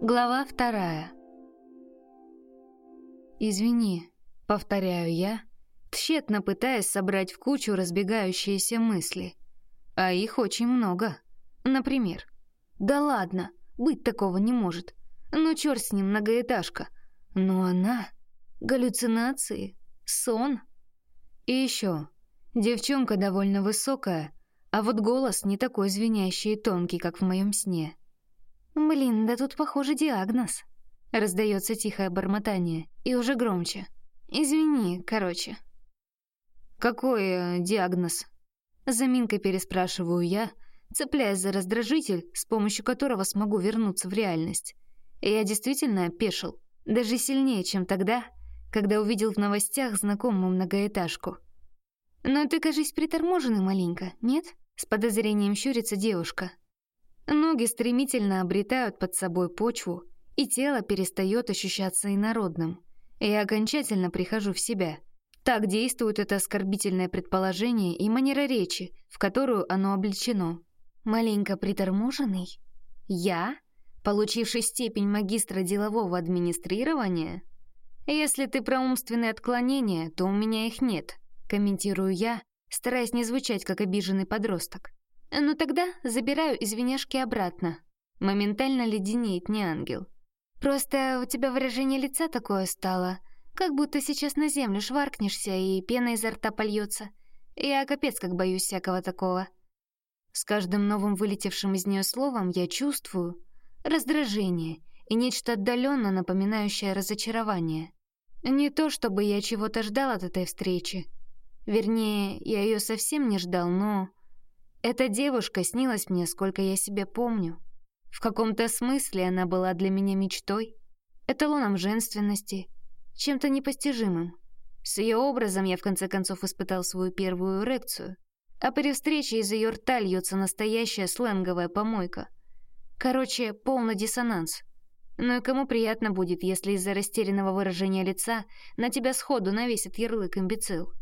Глава вторая. «Извини», — повторяю я, тщетно пытаясь собрать в кучу разбегающиеся мысли. А их очень много. Например, «Да ладно, быть такого не может. Ну чёрт с ним, многоэтажка. Но она... Галлюцинации, сон. И ещё, девчонка довольно высокая, а вот голос не такой звенящий и тонкий, как в моем сне». «Блин, да тут, похоже, диагноз». Раздается тихое бормотание, и уже громче. «Извини, короче». «Какой э, диагноз?» Заминкой переспрашиваю я, цепляясь за раздражитель, с помощью которого смогу вернуться в реальность. Я действительно опешил, даже сильнее, чем тогда, когда увидел в новостях знакомую многоэтажку. «Но ты, кажись, приторможенный маленько, нет?» С подозрением щурится девушка. Ноги стремительно обретают под собой почву, и тело перестает ощущаться инородным. Я окончательно прихожу в себя. Так действует это оскорбительное предположение и манера речи, в которую оно облечено. Маленько приторможенный? Я? Получивший степень магистра делового администрирования? Если ты про умственные отклонения, то у меня их нет, комментирую я, стараясь не звучать как обиженный подросток. «Ну тогда забираю извиняшки обратно». Моментально леденеет не ангел. «Просто у тебя выражение лица такое стало, как будто сейчас на землю шваркнешься и пена изо рта польется. Я капец как боюсь всякого такого». С каждым новым вылетевшим из нее словом я чувствую раздражение и нечто отдаленно напоминающее разочарование. Не то чтобы я чего-то ждал от этой встречи. Вернее, я ее совсем не ждал, но эта девушка снилась мне, сколько я себя помню. В каком-то смысле она была для меня мечтой, эталоном женственности, чем-то непостижимым. С ее образом я в конце концов испытал свою первую эрекцию, а при встрече из ее рта льется настоящая сленговая помойка. Короче, полный диссонанс. Ну и кому приятно будет, если из-за растерянного выражения лица на тебя сходу навесит ярлык имбецил?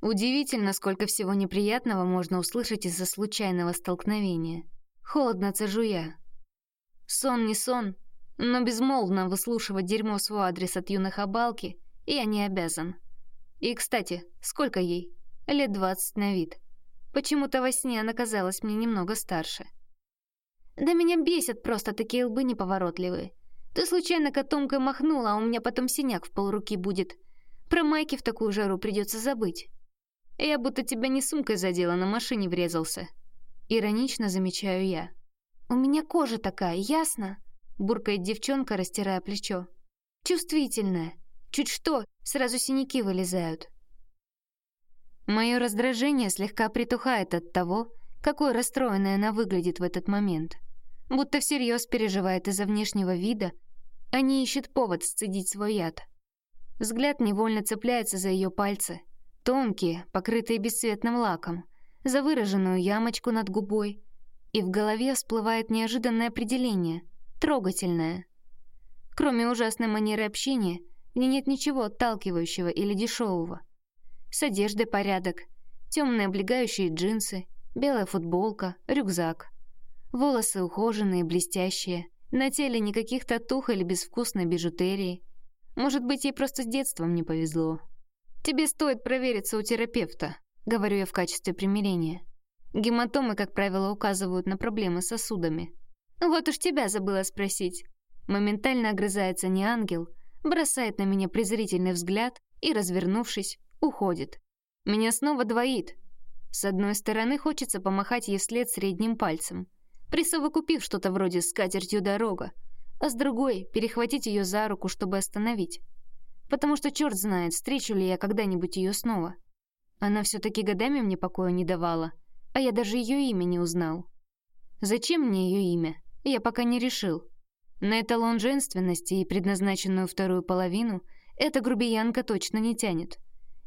Удивительно, сколько всего неприятного можно услышать из-за случайного столкновения. Холодно цежу я. Сон не сон, но безмолвно выслушивать дерьмо свой адрес от юных обалки я не обязан. И, кстати, сколько ей? Лет двадцать на вид. Почему-то во сне она казалась мне немного старше. Да меня бесят просто такие лбы неповоротливые. Ты случайно котомкой махнула, а у меня потом синяк в полруки будет. Про майки в такую жару придется забыть. Я будто тебя не сумкой задела, на машине врезался. Иронично замечаю я. У меня кожа такая, ясно? Буркает девчонка, растирая плечо. Чувствительная. Чуть что, сразу синяки вылезают. Мое раздражение слегка притухает от того, какой расстроенной она выглядит в этот момент. Будто всерьез переживает из-за внешнего вида, а не ищет повод сцедить свой яд. Взгляд невольно цепляется за ее пальцы — Тонкие, покрытые бесцветным лаком, за выраженную ямочку над губой. И в голове всплывает неожиданное определение — трогательное. Кроме ужасной манеры общения, в ней нет ничего отталкивающего или дешевого. С одеждой порядок, темные облегающие джинсы, белая футболка, рюкзак. Волосы ухоженные, блестящие, на теле никаких татух или безвкусной бижутерии. Может быть, ей просто с детством не повезло. «Тебе стоит провериться у терапевта», — говорю я в качестве примирения. Гематомы, как правило, указывают на проблемы с сосудами. «Вот уж тебя забыла спросить». Моментально огрызается не ангел, бросает на меня презрительный взгляд и, развернувшись, уходит. Меня снова двоит. С одной стороны, хочется помахать ей вслед средним пальцем, присовокупив что-то вроде «скатертью дорога», а с другой — перехватить ее за руку, чтобы остановить потому что черт знает, встречу ли я когда-нибудь ее снова. Она все-таки годами мне покоя не давала, а я даже ее имя не узнал. Зачем мне ее имя, я пока не решил. На эталон женственности и предназначенную вторую половину эта грубиянка точно не тянет.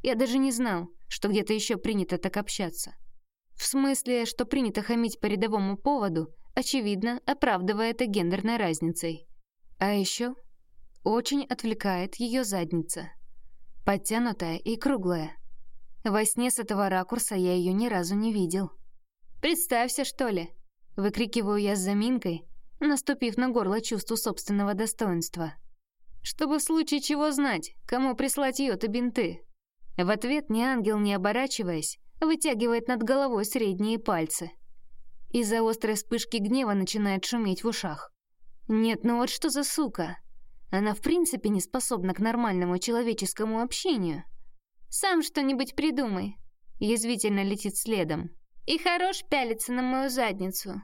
Я даже не знал, что где-то еще принято так общаться. В смысле, что принято хамить по рядовому поводу, очевидно, оправдывая это гендерной разницей. А еще очень отвлекает ее задница. Подтянутая и круглая. Во сне с этого ракурса я ее ни разу не видел. «Представься, что ли!» Выкрикиваю я с заминкой, наступив на горло чувству собственного достоинства. «Чтобы в случае чего знать, кому прислать и бинты». В ответ ни ангел, не оборачиваясь, вытягивает над головой средние пальцы. Из-за острой вспышки гнева начинает шуметь в ушах. Нет, ну вот что за сука? Она в принципе не способна к нормальному человеческому общению. «Сам что-нибудь придумай», — язвительно летит следом. «И хорош пялиться на мою задницу.